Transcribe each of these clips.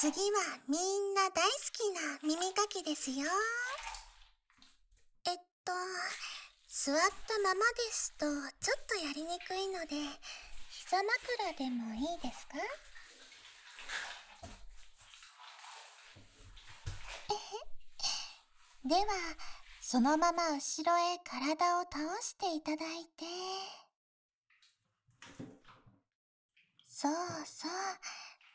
次はみんな大好きな耳かきですよ。えっと、座ったままですとちょっとやりにくいので、膝枕でもいいですか？えへ？では、そのまま後ろへ体を倒していただいて。そうそう。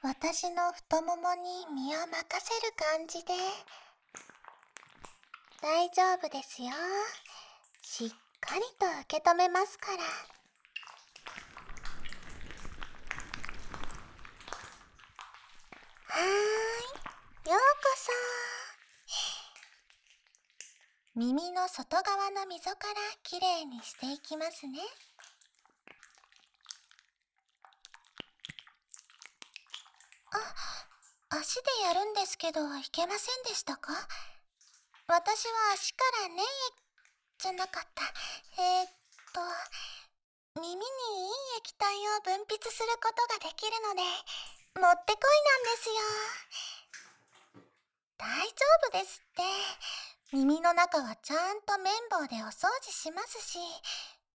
私の太ももに身を任せる感じで。大丈夫ですよ。しっかりと受け止めますから。はーい。ようこそ。耳の外側の溝からきれいにしていきますね。あ、足でやるんですけど、いけませんでしたか？私は足から粘液じゃなかった。えー、っと、耳にいい液体を分泌することができるので、もってこいなんですよ。大丈夫ですって。耳の中はちゃんと綿棒でお掃除しますし、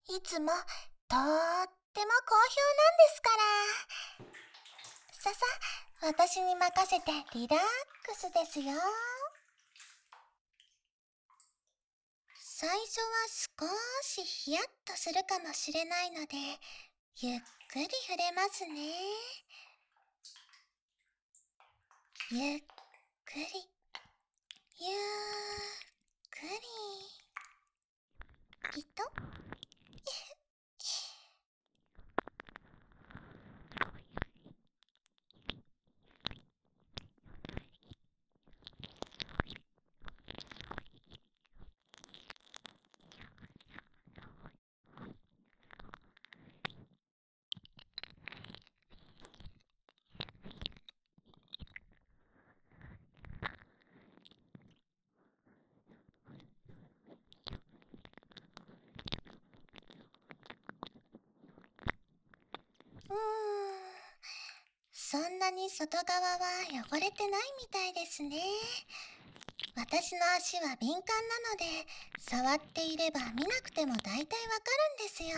いつもとーっても好評なんですから。ささ、私に任せてリラックスですよ。最初は少しヒヤッとするかもしれないので、ゆっくり触れますね。ゆっくり、ゆっくり。きっとうーん。そんなに外側は汚れてないみたいですね。私の足は敏感なので、触っていれば見なくても大体わかるんですよ。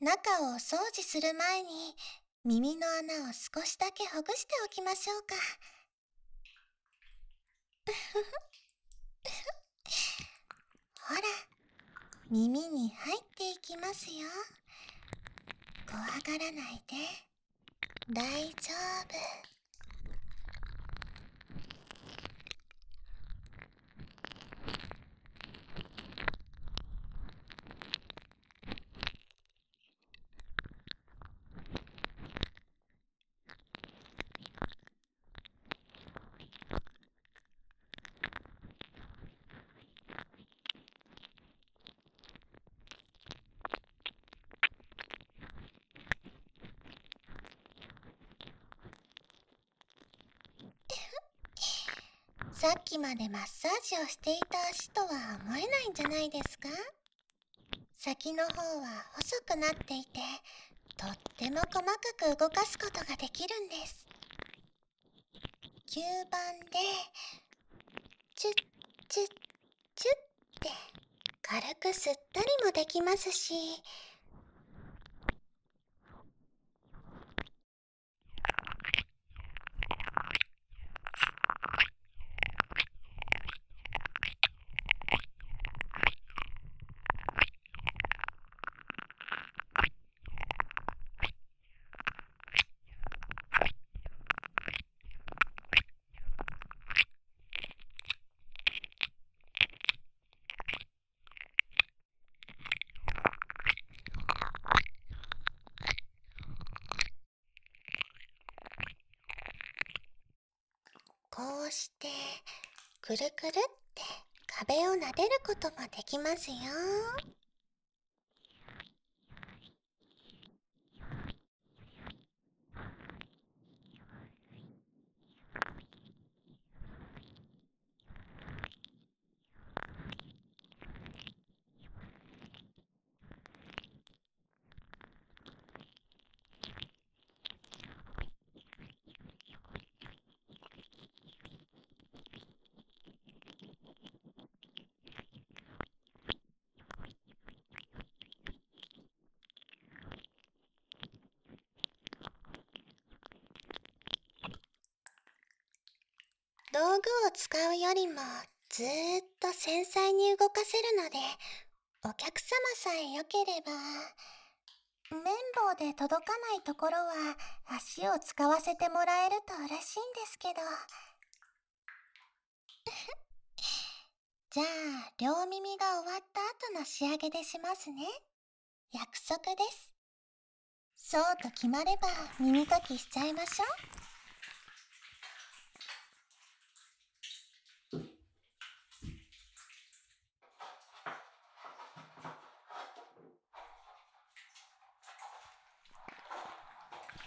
中をお掃除する前に耳の穴を少しだけほぐしておきましょうか。ほら、耳に入っていきますよ。怖がらないで大丈夫さっきまでマッサージをしていた足とは思えないんじゃないですか？先の方は細くなっていて、とっても細かく動かすことができるんです。吸盤で、チュッチュッチュッって軽く吸ったりもできますし、くるくるって壁を撫でることもできますよ。具を使うよりもずーっと繊細に動かせるのでお客様さえ良ければ綿棒で届かないところは足を使わせてもらえると嬉しいんですけど。じゃあ両耳が終わった後の仕上げでしますね。約束です。そうと決まれば耳かきしちゃいましょう。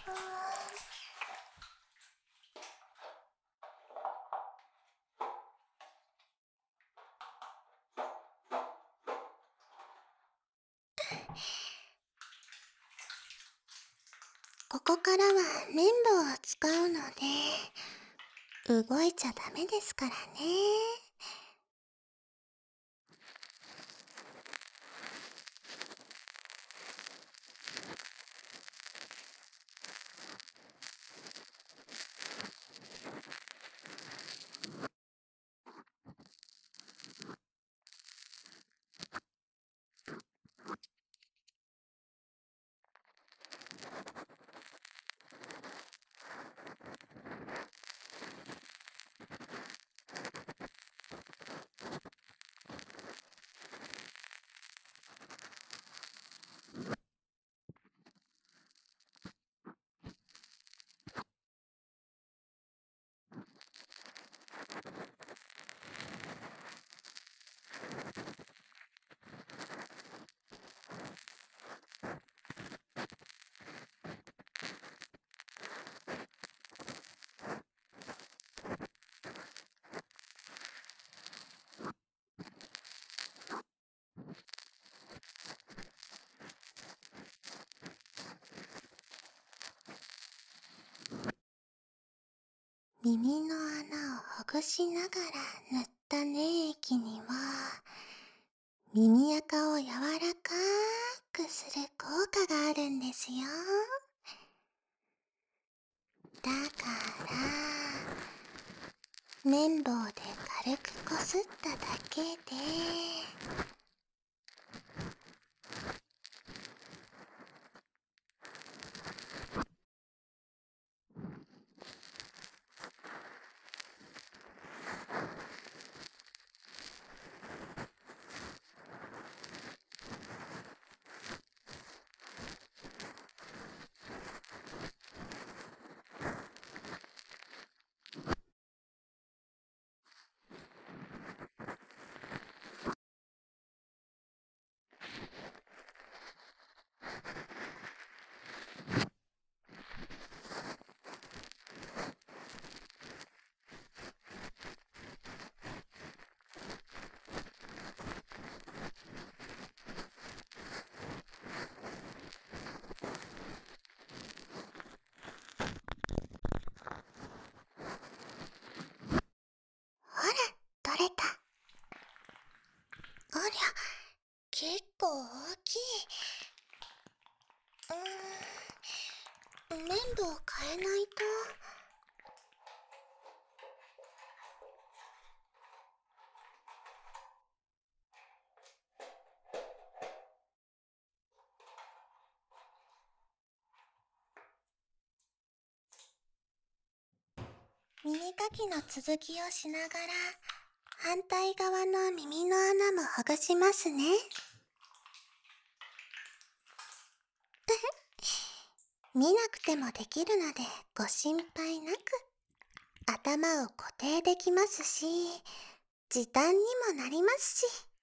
ここからは綿棒を使うので動いちゃダメですからね。耳の穴をほぐしながら塗った粘液には耳垢を柔らかくする効果があるんですよ。だから綿棒で軽くこすっただけで構大きい。うーん、綿棒変えないと。耳かきの続きをしながら反対側の耳の穴もほぐしますね。見なくてもできるのでご心配なく頭を固定できますし時短にもなりますし。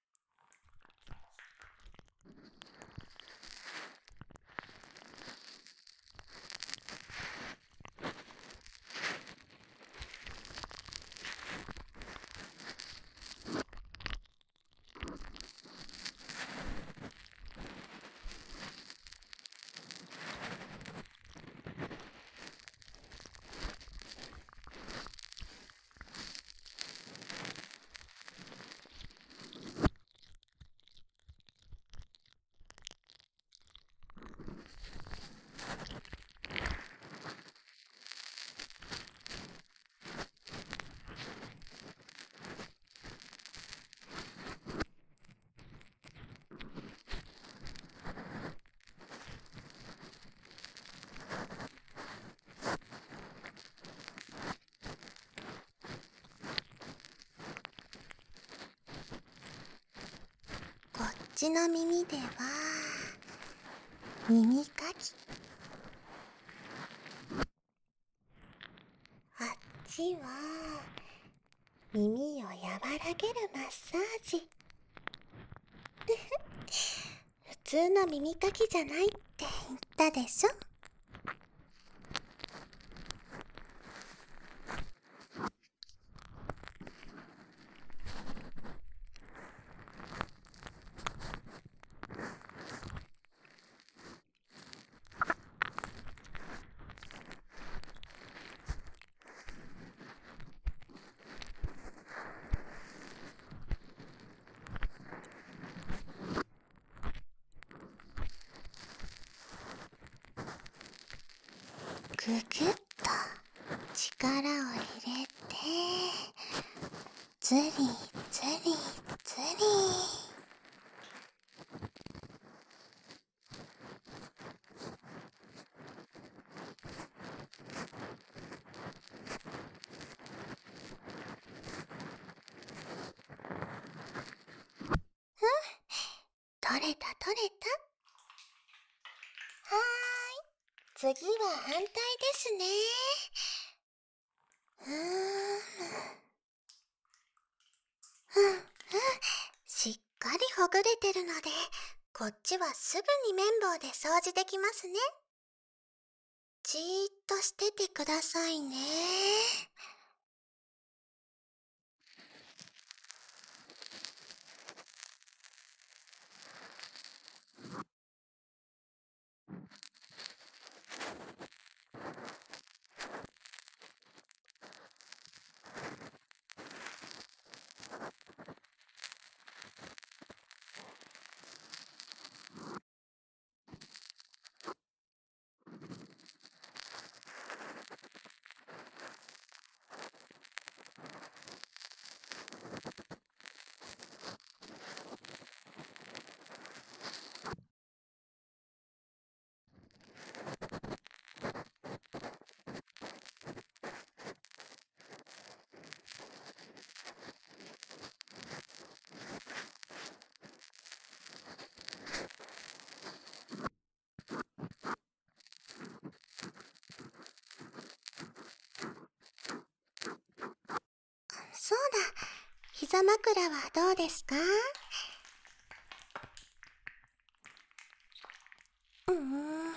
ちの耳では耳かき。あっちは耳を和らげるマッサージ。普通の耳かきじゃないって言ったでしょ。ぐぐっと力を入れてずりずりずり取れた取れたはーい次は反対ですね。うーん。うんうん。しっかりほぐれてるのでこっちはすぐに綿棒で掃除できますね。じーっとしててくださいね。膝枕はどうですか？うーん。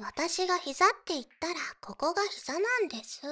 私が膝って言ったらここが膝なんです。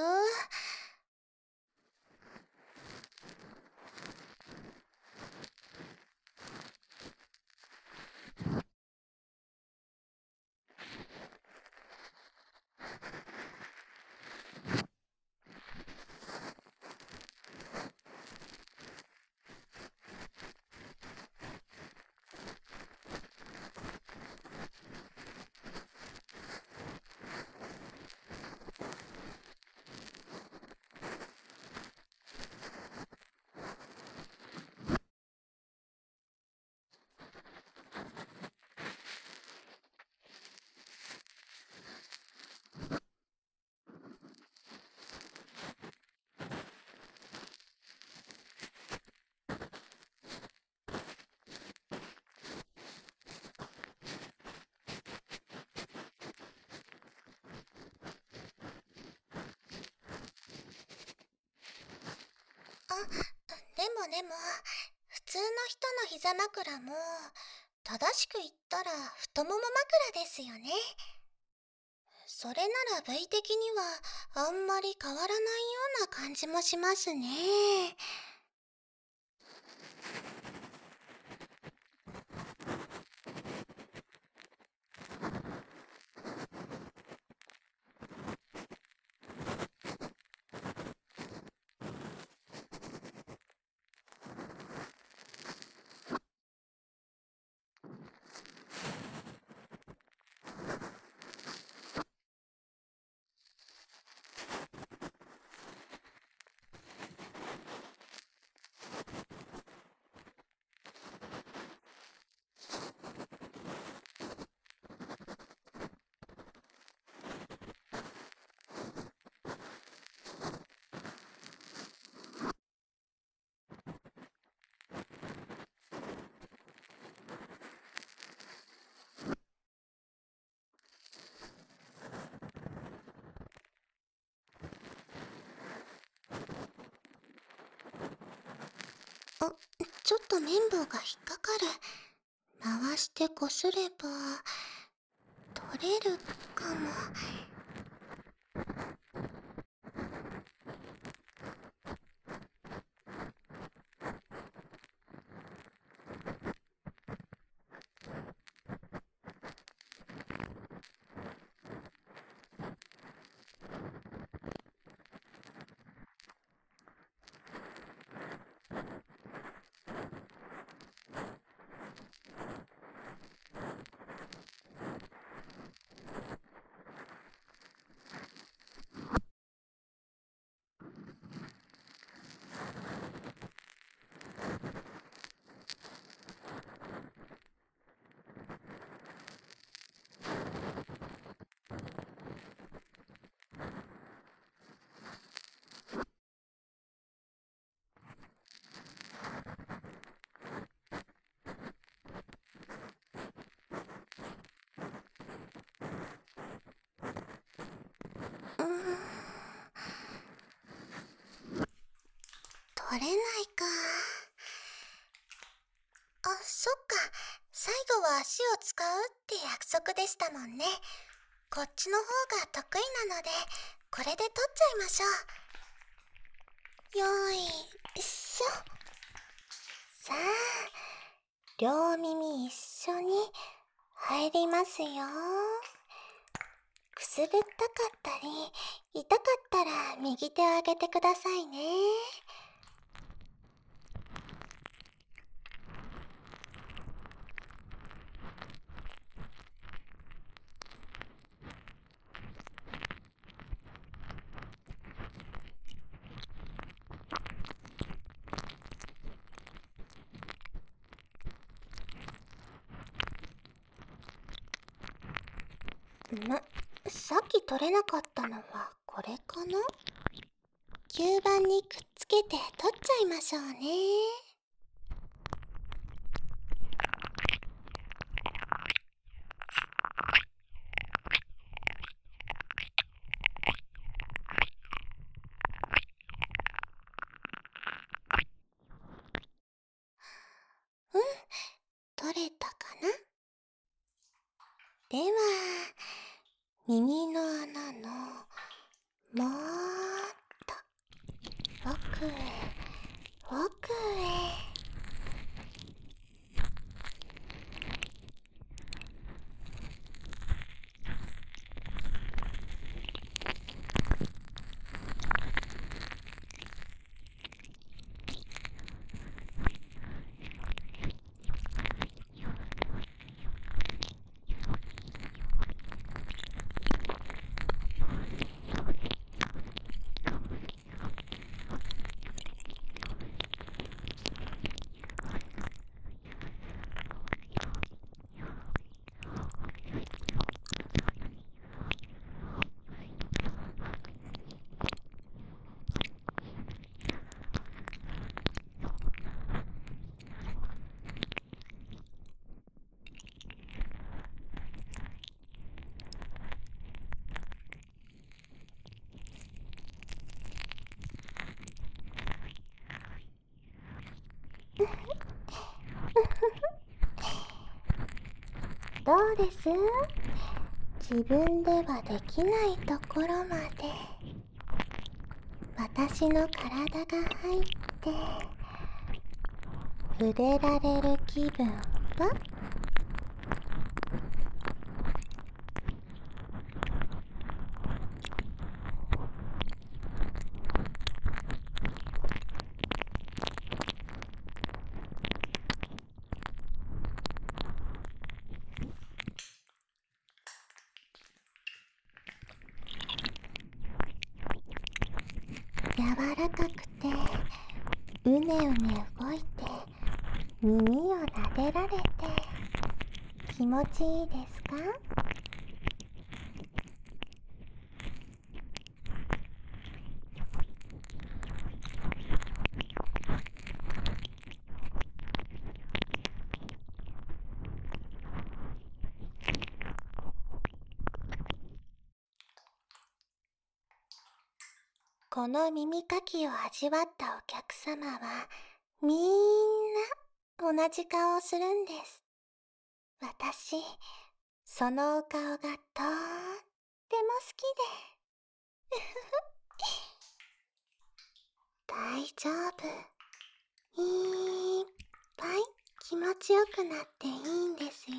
でもでも普通の人の膝枕も正しく言ったら太もも枕ですよね。それなら部位的にはあんまり変わらないような感じもしますね。ちょっと綿棒が引っかかる。回してこすれば、取れるかも。取れないか。あ、そっか。最後は足を使うって約束でしたもんね。こっちの方が得意なので、これで取っちゃいましょう。よいしょ。さあ、両耳一緒に入りますよ。くすぐったかったり、痛かったら右手を上げてくださいね。な、さっき取れなかったのはこれかな？吸盤にくっつけて取っちゃいましょうね。うん、取れたかなでは、耳の穴のもーっと奥へ奥へどうです？自分ではできないところまで。私の体が入って触れられる気分は柔らかくてうねうね動いて耳を撫でられて気持ちいいですかこの耳かきを味わったお客様はみんな同じ顔をするんです。私、そのお顔がとーっても好きで。大丈夫。いっぱい気持ちよくなっていいんですよ。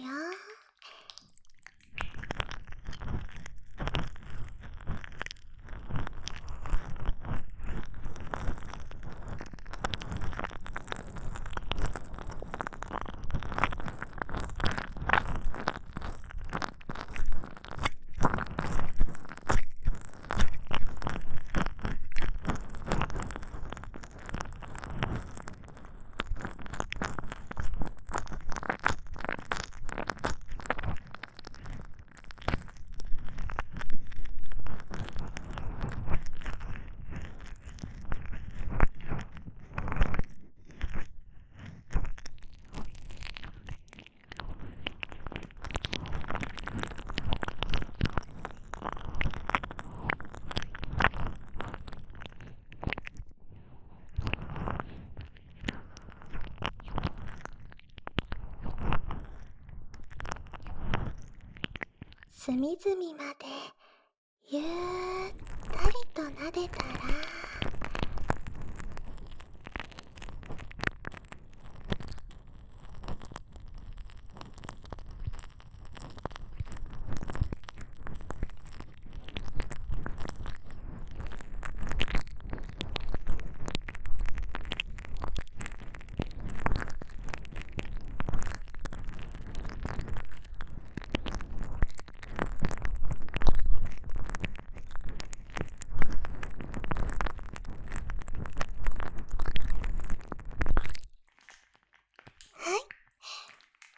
隅々までゆったりと撫でたら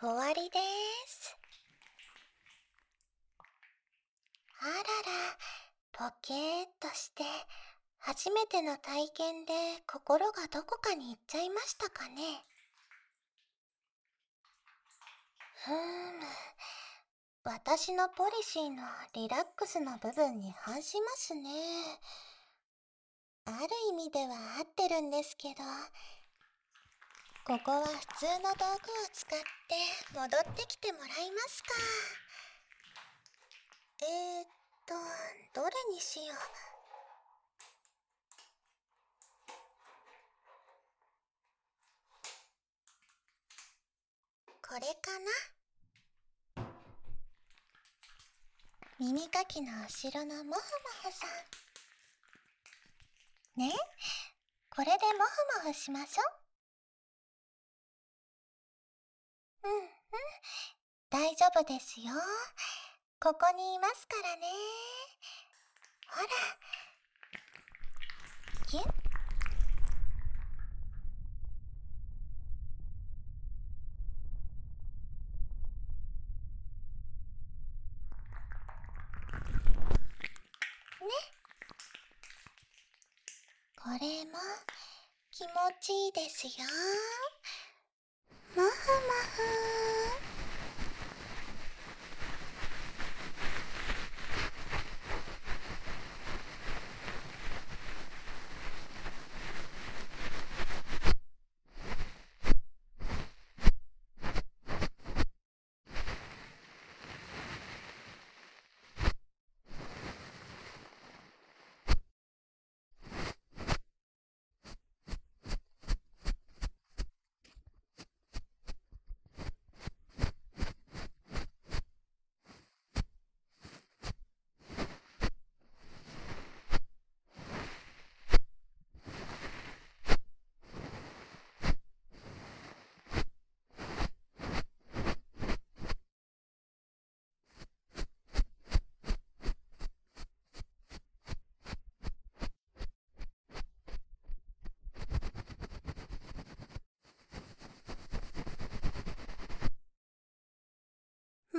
終わりです。あらら、ポケーっとして、初めての体験で心がどこかに行っちゃいましたかね？ふーむ、私のポリシーのリラックスの部分に反しますね。ある意味では合ってるんですけど、ここは普通の道具を使って戻ってきてもらいますか？えー、っと、どれにしよう。これかな？耳かきの後ろのもふもふさん。ね？これでもふもふしましょ。うんうん。大丈夫ですよ。ここにいますからね。ほら。ぎゅっ。ね。これも気持ちいいですよ。もふもふ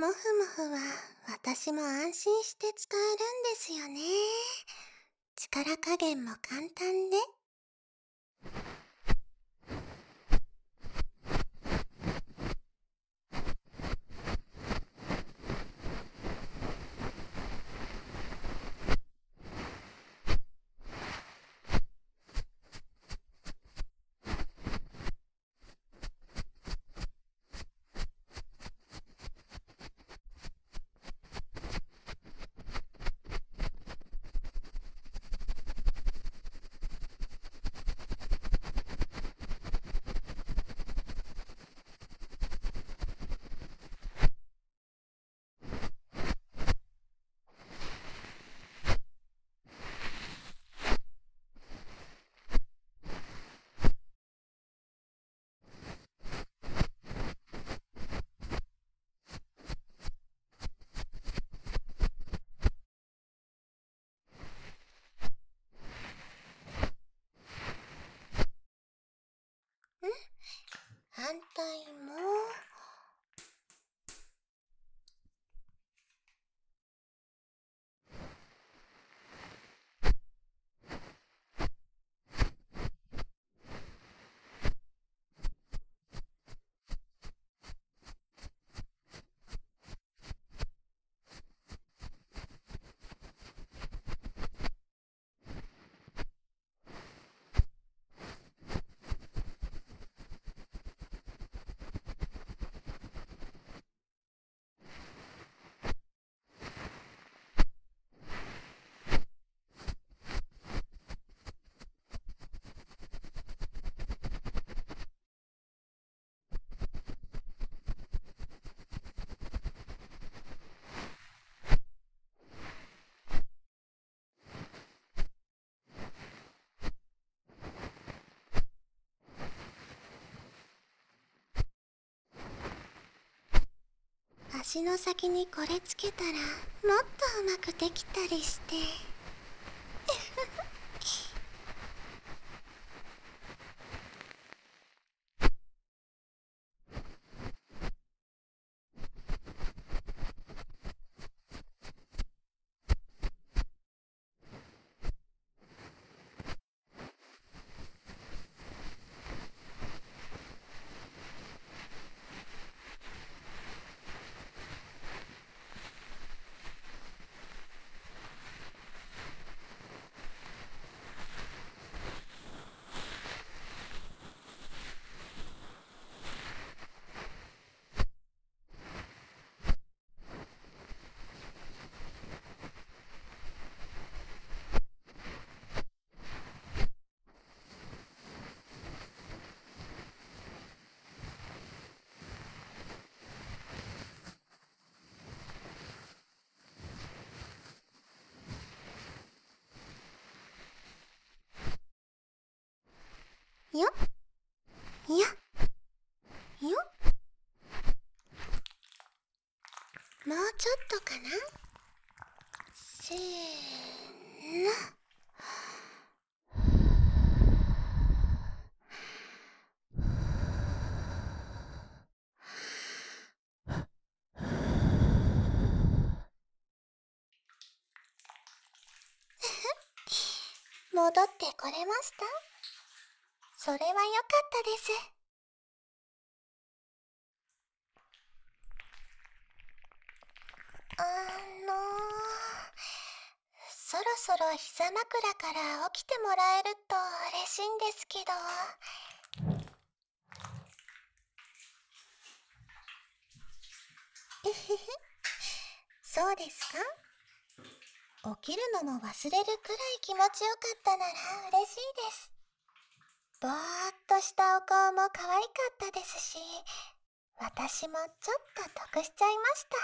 もふもふは私も安心して使えるんですよね。力加減も簡単で。足の先にこれつけたらもっとうまくできたりして。よ。よ。よ。もうちょっとかな？せーの。戻ってこれました？それは良かったです。あのそろそろ膝枕から起きてもらえると嬉しいんですけど。そうですか？起きるのも忘れるくらい気持ちよかったなら嬉しいです。ぼーっとしたお顔も可愛かったですし、私もちょっと得しちゃいました。